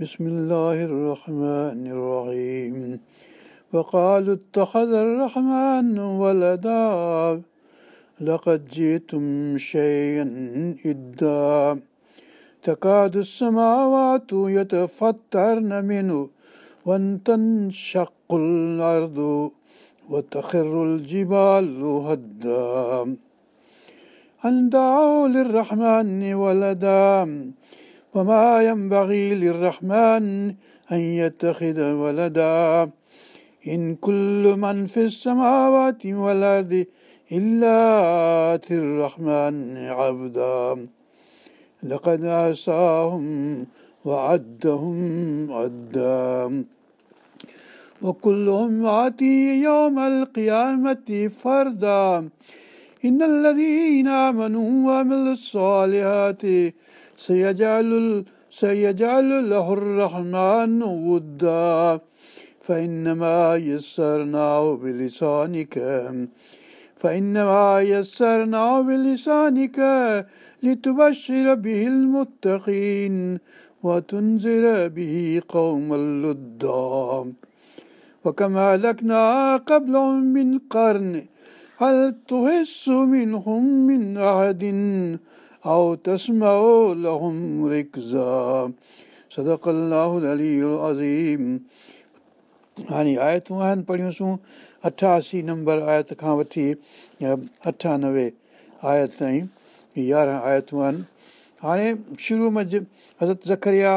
بسم الله الرحمن الرحيم. وقالوا اتخذ الرحمن ولدا. لقد جئتم شيئا إدا. تكاد السماوات يتفطرن منه وتنشق الأرض وتخر الجبال هدا. أن دعوا للرحمن ولدا؟ وما ينبغي للرحمن أن يتخذ ولدا. إن كل من في السماوات والأرض إلا آتي الرحمن عبدا. لقد أحصاهم وعدهم عدا. وكلهم آتي يوم القيامة فردا. إن الذين آمنوا وعملوا الصالحات سيجعل سيجعل له الرحمن ودا. فإنما يسرناه بلسانك. فإنما يسرناه بلسانك لتبشر به المتقين وتنذر به قوم اللدا وكما لكنا قبلهم من قرن هل تحس منهم من أحد؟ أو تسمع لهم ركزا صدق الله العلي العظيم हाणे आयतूं आहिनि पढ़ियूंसीं अठासी नंबर आयत खां वठी अठानवे आयत ताईं यारहं आयतूं आहिनि हाणे शुरू में हज़रत ज़खरिया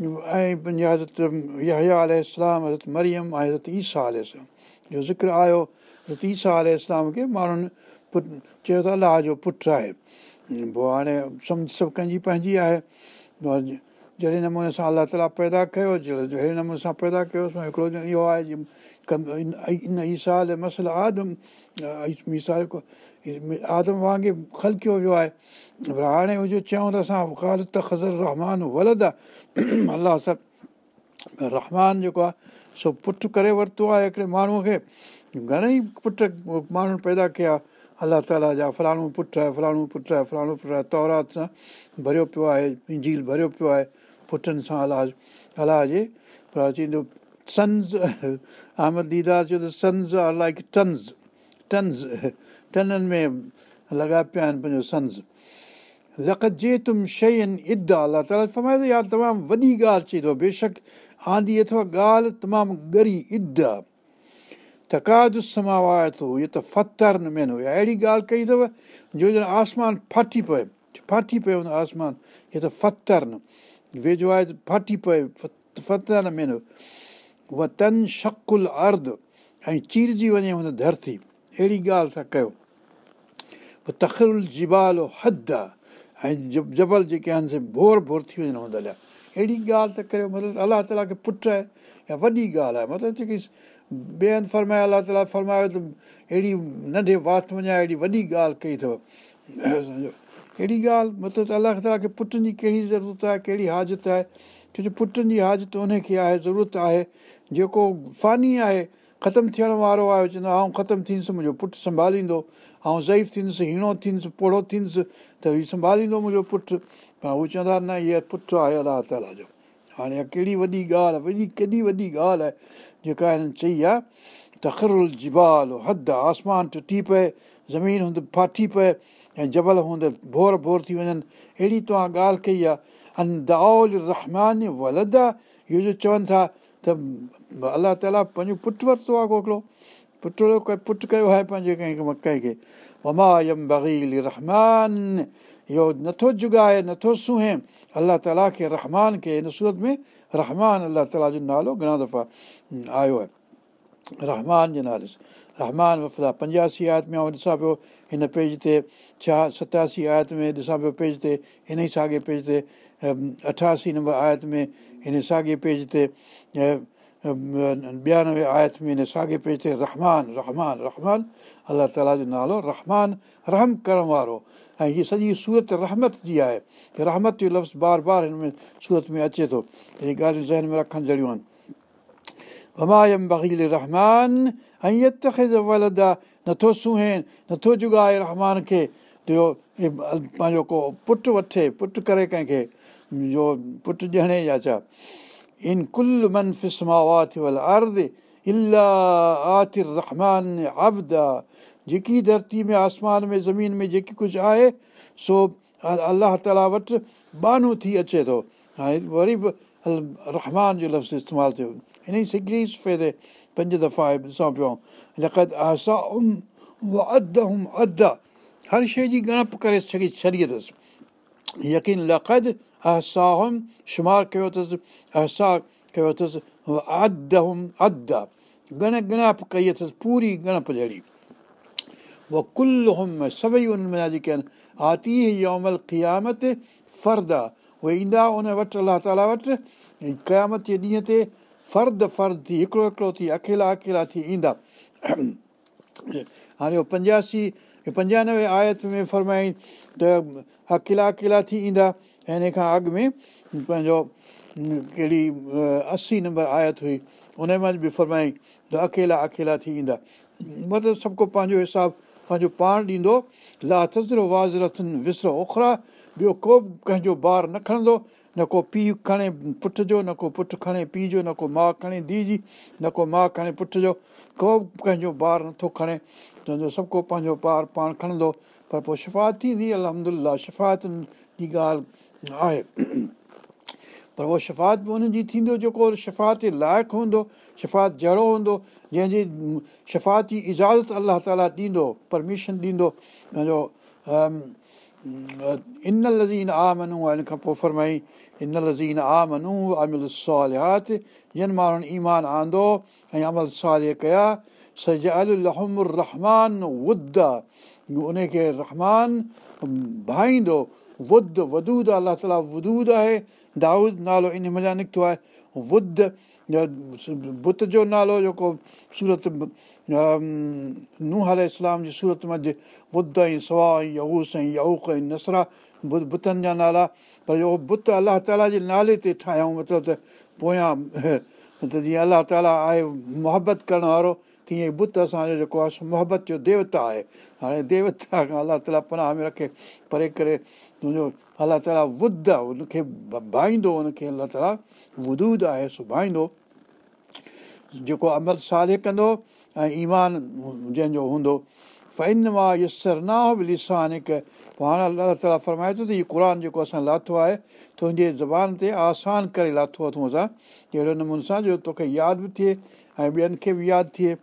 ऐं पंहिंजे हज़रत यहया आल हज़रत मरियम ऐं हज़रत ईसा आल जो ज़िक्र आयो हज़रत ईसा आल खे माण्हुनि पुट चयो त अलाह जो पुटु आहे پوءِ هاڻي سمجهه سڀ ڪنهن جي پنهنجي آهي جهڙي نموني سان الله تالا پيدا ڪيو جهڙي نموني سان پيدا ڪيوسين هڪڙو ڄڻ اهو آهي ان ايسا مسل آدم ايسا آدم وانگر خلڪيو ويو آهي پر هاڻي هجي چيون ته اسان خال ته خزر رحمان ولد آهي الله رحمان جيڪو آهي سو پٽ ڪري ورتو آهي هڪڙي ماڻهوءَ کي گهڻيئي پٽ ماڻهو پيدا ڪيا الله تالا جا فلاڻو پٽ آهي فلاڻو پٽ آهي فلاڻو پٽ آهي تورات سان ڀريو پيو آهي انجيل ڀريو پيو آهي پٽن سان الله الله جي پر چوندو سنس احمد ديدا چيو ته سنس آر لائيڪ ٽنس ٽنس ٽنن ۾ لڳا پيا آهن پنهنجو سنس لک جي تم شيءِ آهن اد آهي تالا فرمائي ٿو يار تمام وڏي ڳالهه چئي ٿو بيشڪ آندي اٿو ڳالهه تمام ڳري اد آهي تڪاد سماوا ٿو اهو ته فتر نه مينو اهڙي ڳالهه ڪئي اٿو جو ڄڻ آسمان ڦاٽي پئي ڦاٽي پيو هن آسمان اهو ته فتر نه ويجهو آهي ته ڦاٽي پئي فتر نه مينو اها تن شڪل ارڌ ۽ چيرجي وڃي هن ڌرتي اهڙي ڳالهه ٿا ڪيو تکرل جبال حد آهي ۽ جبل جيڪي آهن سي ڀور ڀور ٿي وڃن هن لاءِ اهڙي ڳالهه ته ڪيو مطلب الله تالا کي پٽ آهي يا وڏي ڳالهه آهي مطلب جيڪي ٻئي هنڌ فرمائي الله تالا فرمايو ته اهڙي ننڍي وات وڃان اهڙي وڏي ڳالهه ڪئي اٿو. اهڙي ڳالهه مطلب ته الله تالا کي پٽن جي ڪهڙي ضرورت آهي ڪهڙي هازت آهي؟ ڇو جو پٽن جي هازت ان کي آهي ضرورت آهي. جيڪو فاني آهي ختم ٿيڻ وارو آهي چوندو آئون ختم ٿيندس منهنجو پٽ سنڀاليندو. ۽ ضعيف ٿيندس هيڻو ٿيندس پوڙو ٿيندس ته هيءُ سنڀاليندو منهنجو پٽ. پر هو چوندا نه هيءَ پٽ آهي الله تالا جو هاڻي ڪهڙي وڏي ڳالهه وڏي ڪيڏي وڏي ڳالهه آهي جيڪا هنن چئي آهي ته خرل جبال حد آسمان ٽٽي پئي زمين هوند ڦاٽي پئي ۽ جبل هوند ڀور ڀور ٿي وڃن. اهڙي توهان ڳالهه ڪئي آهي ان دائل رحمان ولد آهي اهو جو چون ٿا ته الله تالا پنهنجو پٽ ورتو آهي پٽ ڪيو آهي پنهنجي ڪنهن ڪنهن کي وما يم بغيل رحمان اهو نٿو جگائي نٿو سهي. الله تالا کي رحمان کي هن سورت ۾ رحمان الله تالا جو نالو گهڻا دفعا آيو آهي. رحمان جي نالي سان. رحمان وفا پنجاسي آيت ۾ آئون ڏسان پيو هن پيج تي ڇا ستاسي آيت ۾ ڏسان پيو پيج تي هن ئي ساڳي پيج تي اٺاسي نمبر آيت ۾ هن ساڳي پيج تي ٻيانوي آيت ۾ ساڳي پيج تي رحمان رحمان رحمان الله تالا جو نالو رحمان رحم ڪرڻ وارو ۽ هيءَ سڄي سورت رحمت جي آهي رحمت جو لفظ بار بار هن ۾ سورت ۾ اچي ٿو اهي ڳالهيون ذهن ۾ رکڻ جهڙيون آهن همايم رحمان نٿو سهي نٿو جگائي رحمان کي جو پنهنجو ڪو پٽ وٺي پٽ ڪري ڪنهن کي جو پٽ ڄڻي يا ڇا ان ڪل من فسماوات ول ارد الا آتر رحمان ابد جيڪي ڌرتي ۾ آسمان ۾ زمين ۾ جيڪي ڪجهه آهي سو الله تالا وٽ بانو ٿي اچي ٿو هاڻي وري به رحمان جو لفظ استعمال ٿيو هن ئي هڪڙي صفحي پنج دفعا ڏسان پيو لقت آسا ام اد اد هر شيءِ جي ڳڻپ ڪري ڇڏي اٿس يقين لقد اهساهم شمار ڪيو اٿس اهسا ڪيو اٿس اد هم اد ڳڻ ڳڻاپ ڪئي اٿس پوري ڳڻپ جهڙي اها ڪل هم سڀئي انهن ۾ جيڪي آهن آتي يومل قيامت آهي اهي ايندا ان وٽ الله تالا وٽ قيامت جي ڏينهن تي فرد فرد ٿي هڪڙو هڪڙو ٿي اڪيلا اڪيلا ٿي ايندا هاڻي اهو پنجاسي پنجانوي آيت ۾ فرمائي ته اڪيلا اڪيلا ٿي ايندا ۽ هن کان اڳ ۾ پنهنجو ڪهڙي اسي نمبر آيت هئي ان ۾ به فرمائي ته اڪيلا اڪيلا ٿي ايندا. مطلب سڀ ڪو پنهنجو حساب پنهنجو پاڻ ڏيندو. لا تزرو وازرٿن وسرو اوکرا ٻيو ڪو به ڪنهن جو ٻار نه کڻندو. نه ڪو پيءُ کڻي پٽ جو نه ڪو پٽ کڻي پيءُ جو نه ڪو ماءُ کڻي ڌيءُ جي نه ڪو ماءُ کڻي پٽ جو ڪو به ڪنهن جو ٻار نٿو کڻي. چوندو سڀ ڪو پنهنجو ٻار پاڻ کڻندو. پر پوءِ شفات ٿيندي الهمدلا شفاتن جي ڳالهه آهي پر اهو شفات به ان جي ٿيندو جيڪو شفات جي لائق هوندو شفات جهڙو هوندو جنهن جي شفات جي اجازت الله تالا ڏيندو پرميشن ڏيندو پنهنجو ان لزين آ منو هن کان پوءِ فرمائي ان لزين آ منو امل سالهات جن ماڻهن ايمان آندو ۽ عمل سال ڪيا سج رحمان ود ان کي رحمان ڀائيندو ود ودود الله تالا ودود آهي دائود نالو ان مزا نڪتو آهي ود بت جو نالو جيڪو سورت ننهن اسلام جي سورت منجهه ٻڌ ۽ سوا ۽ يهوس ۽ يهوڪ ۽ نسرا بتن جا نالا پر اهو بت الله تالا جي نالي تي ٺاهيئون مطلب ته پويان ته جيئن الله تالا آهي محبت ڪرڻ وارو تيئن بت اسان جو جيڪو آهي محبت جو ديوتا آهي. هاڻي ديوتا کان الله تالا پناهه ۾ رکي پري ڪري تنهنجو الله تالا ود آهي ان کي ڀائيندو ان کي الله تالا ودود آهي سڀائيندو. جيڪو عمل سالي ڪندو ۽ ايمان جنهن جو هوندو. فين مان اهو به لسان هڪ پوءِ هاڻي الله تالا فرمائي ٿو ته اهو قر جيڪو اسان لاٿو آهي تنهنجي زبان تي آسان ڪري لاٿو اٿئون اسان. جهڙي نموني سان جو توکي ياد به ٿئي ۽ ٻين کي به ياد ٿئي.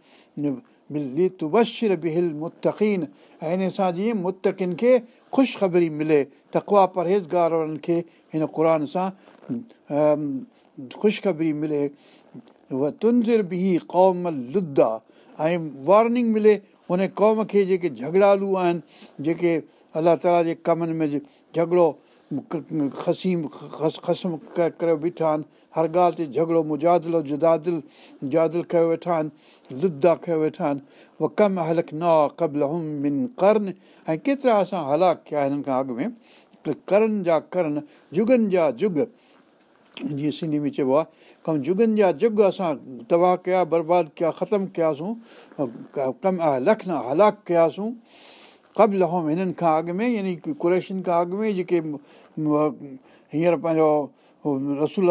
تبشر به هل متقين ۽ هن سان جيئن متقن کي خوشخبري ملي تڪوا پرهيزگار وارن کي هن قر سان خوشخبري ملي. تنزر به قوم لدا ۽ وارننگ ملي هن قوم کي جيڪي جهگڙالو آهن جيڪي الله تالا جي ڪمن ۾ جهڳڙو خسيم خسم ڪري بيٺا آهن. هر ڳالهه تي جهڳڙو مجادلو جدادل جادل ڪيو ويٺا آهن لدا ڪيو ويٺا آهن. اهو ڪم هلڪ نه قبل من ڪرن. ۽ ڪيترا اسان هلاڪ ڪيا هنن کان اڳ ۾ ڪرن جا ڪرن جگن جا جگ. جيئن سنڌي ۾ چئبو آهي جگن جا جگ اسان تباهه ڪيا برباد ڪيا ختم ڪياسين. ڪم لک هلاڪ ڪياسين قبل هوم هنن کان اڳ ۾ يعني ڪريشن کان اڳ ۾ جيڪي هينئر پنهنجو رسول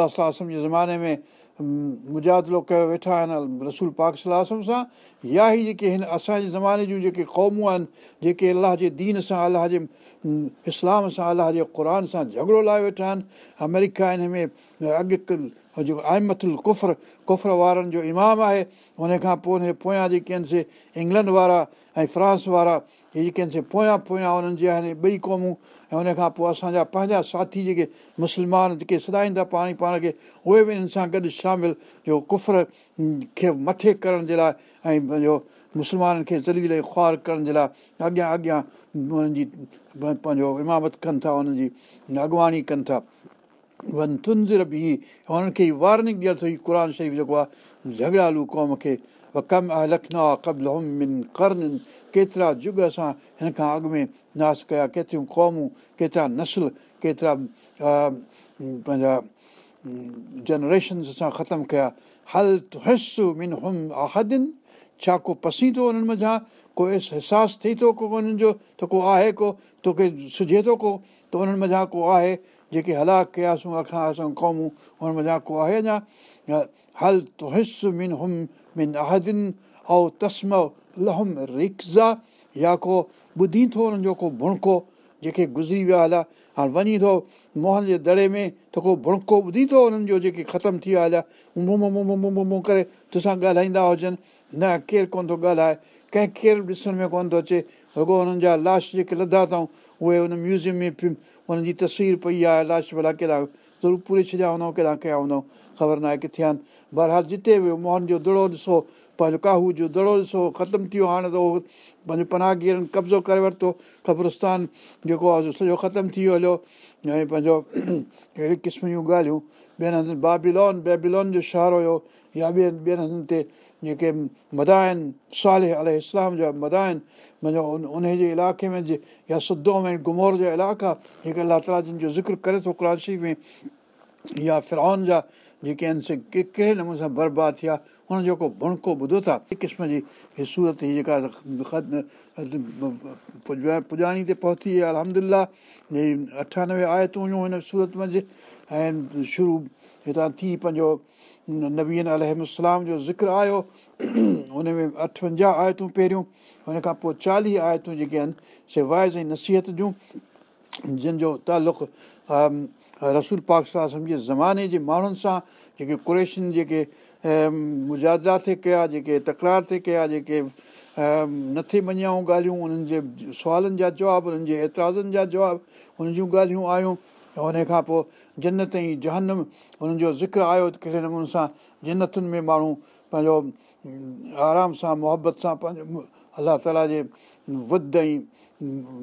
جي زماني ۾ مجادلو ڪيو ويٺا آهن رسول پاڪ صلاح سان يا ئي جيڪي هن اسان جي زماني جون جيڪي قومون آهن جيڪي الله جي دين سان الله جي اسلام سان الله جي قر سان جهڳڙو لاءِ ويٺا آهن آمريڪا هن ۾ اڳ جيڪو اهمتل ڪفر ڪفر وارن جو امام آهي هن کان پوءِ پويان جيڪي آهن سي انگلينڊ وارا ۽ فرانس وارا اهي جيڪي آهن پويان پويان انهن جي آهن ٻئي قومون ۽ هن کان پوءِ اسان جا پنهنجا ساٿي جيڪي مسلمان جيڪي سڏائيندا پاڻ ئي پاڻ کي اهي به هن سان گڏ شامل جو ڪفر کي مٿي ڪرڻ جي لاءِ ۽ پنهنجو مسلمانن کي ذليل خوار ڪرڻ جي لاءِ اڳيان اڳيان انهن جي پنهنجو امامت ڪن ٿا انهن جي اڳواڻي ڪن ٿا. ون تنزر به هنن کي وارننگ ڏيڻ ٿو قر شريف جيڪو آهي جهگڙالو قوم کي من ڪرن ڪيترا جگ اسان هن کان اڳ ۾ ناس ڪيا ڪيتريون قومون ڪيترا نسل ڪيترا پنهنجا جنريشنس اسان ختم ڪيا. هل هس من هم آهدن ڇا ڪو پسيتو انهن مٿان ڪو احساس ٿئي ٿو ڪو انهن جو؟ ته ڪو آهي ڪو؟ توکي سجهي ٿو ڪو؟ ته انهن مٿان ڪو آهي؟ جيڪي هلاڪ ڪياسين اکان اسان قومون هن مزا ڪو آهي اڃا؟ هل تو هس من هم من عهدن ۽ تسم لهم رڪزا يا ڪو ٻڌي ٿو هنن جو ڪو ڀڻڪو جيڪي گذري ويا هليا هاڻي وڃي ٿو موهن جي دڙي ۾ ته ڪو ڀڻڪو ٻڌي ٿو هنن جو جيڪي ختم ٿي ويا هليا منهن منهن منهن منهن ڪري تو سان ڳالهائيندا هجن نه ڪير ڪونه ٿو ڳالهائي ڪنهن ڪير ڏسڻ ۾ ڪونه ٿو اچي رڳو هنن جا لاش جيڪي لڌا اٿئون اهي هن ميوزيم ۾ هنن جي تصوير پئي آهي لاش ڀلا ڪيڏا ضرور پوري ڇڏيا هوندئون ڪيڏا ڪيا هوندئون خبر نه آهي ڪٿي آهن بهرحال جتي به موهن جو دڙو ڏسو پنهنجو ڪاهو جو دڙو ڏسو ختم ٿي ويو هاڻي ته اهو پنهنجو پناهگيرن قبضو ڪري ورتو. قبرستان جيڪو آهي سڄو ختم ٿي ويو هليو. ۽ پنهنجو اهڙي قسم جون ڳالهيون. ٻين هنڌ بابلون بيبلون جو شهر هيو يا ٻين ٻين هنڌن تي جيڪي مدائن سالي ال اسلام جا مدائن منهنجو ان ان جي علائقي ۾ يا سڌو ۾ گمور جا علائقا جيڪي الله تالا جن جو ذڪر ڪري ٿو ڪراچي ۾ يا فرون جا جيڪي آهن سي ڪهڙي نموني سان برباد ٿيا هن جيڪو ڀڻڪو ٻڌو ٿا هڪ قسم جي هيءَ سورت هيءَ جيڪا پڄاڻي تي پهتي آهي الهمدلا اٺانوي آيتون هيون هن سورت منجهه ۽ شروع هتان ٿي پنهنجو نبين السلام جو ذڪر آيو هن ۾ اٺونجاهه آيتون پهريون هن کان پوءِ چاليهه آيتون جيڪي آهن سي وائيز ۽ نصيحت جون جن جو تالق رسول پاڪ سان سمجهي زماني جي ماڻهن سان جيڪي ڪريشن جيڪي مجادا ٿئي ڪيا جيڪي تڪرار ٿئي ڪيا جيڪي نٿي مڃيائون ڳالهيون انهن جي سوالن جا جواب انهن جي اعتراضن جا جواب هن جون ڳالهيون آيون هن کان پوءِ جنت ۽ جهنم هنن جو ذڪر آيو ته ڪهڙي نموني سان جنتن ۾ ماڻهو پنهنجو آرام سان محبت سان پنهنجو الله تالا جي ود ۽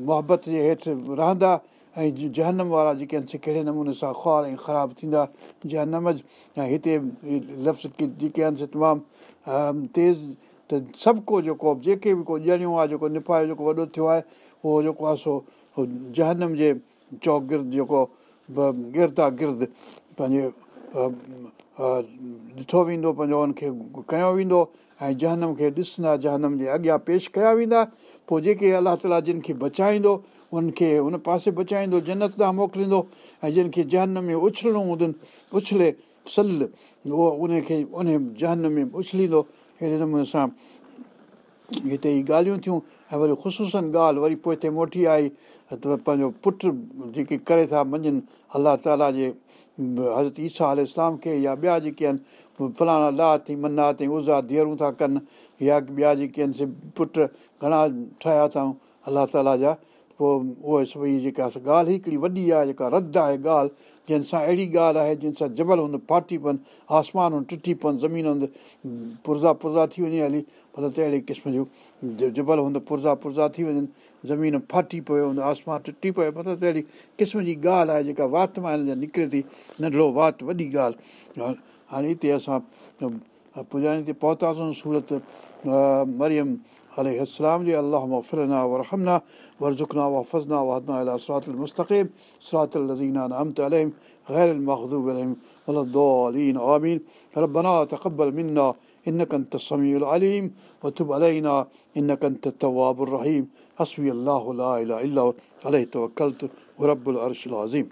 محبت جي هيٺ رهندا ۽ جهنم وارا جيڪي آهن سي ڪهڙي نموني سان کوار ۽ خراب ٿيندا جهنم ۽ هتي لفظ جيڪي آهن سي تمام تيز ته سڀ ڪو جيڪو جيڪي به ڪو ڄڻيون آهي جيڪو نفايو جيڪو وڏو ٿيو آهي اهو جيڪو آهي سو جهنم جي چوگرد جيڪو گردا گرد پنهنجي ڏٺو ويندو پنهنجو هن کي ڪيو ويندو ۽ جهنم کي ڏسندا جهنم جي اڳيان پيش ڪيا ويندا پوءِ جيڪي الله تالا جن کي بچائيندو ان کي ان پاسي بچائيندو جنت ڏانهن موڪليندو ۽ جن کي جنهن ۾ اڇلڻو هوندن اڇلي سل اهو ان کي ان جنهن ۾ اڇليندو. اهڙي نموني سان هتي ئي ڳالهيون ٿيون ۽ وري خشوسن ڳالهه وري پوءِ هتي موٽي آئي ته پنهنجو پٽ جيڪي ڪري ٿا مڃن الله تالا جي حضرت ايسا ال اسلام کي يا ٻيا جيڪي آهن فلاڻا لات ۽ منات ۽ ازا ڌيئرون ٿا ڪن يا ٻيا جيڪي آهن سي پٽ گهڻا ٺهيا اٿئون الله تالا جا پوءِ اهي سڀئي جيڪا ڳالهه هڪڙي وڏي آهي جيڪا رد آهي ڳالهه جنهن سان اهڙي ڳالهه آهي جنهن سان جبل هوندو ڦاٽي پون آسمان ٽٽي پون زمين هوندو پرزا پرزا ٿي وڃي هلي ڀلي ته اهڙي قسم جو جبل هوندو پرزا پرزا ٿي وڃن زمين ڦاٽي پيو آسمان ٽٽي پيو مطلب ته اهڙي قسم جي ڳالهه آهي جيڪا وات مان هن جا نڪري ٿي ننڍڙو وات وڏي ڳالهه. هاڻي هتي اسان پڄاڻي تي پهتاسين سورت مريم عليه السلام. لي اللهم اغفرنا وارحمنا وارزقنا واحفظنا واهدنا إلى صراط المستقيم. صراط الذين أنعمت عليهم غير المغضوب عليهم ولا الضالين. آمين. ربنا تقبل منا إنك أنت السميع العليم. وتب علينا إنك أنت التواب الرحيم. حسبي الله لا إله إلا هو عليه توكلت ورب العرش العظيم.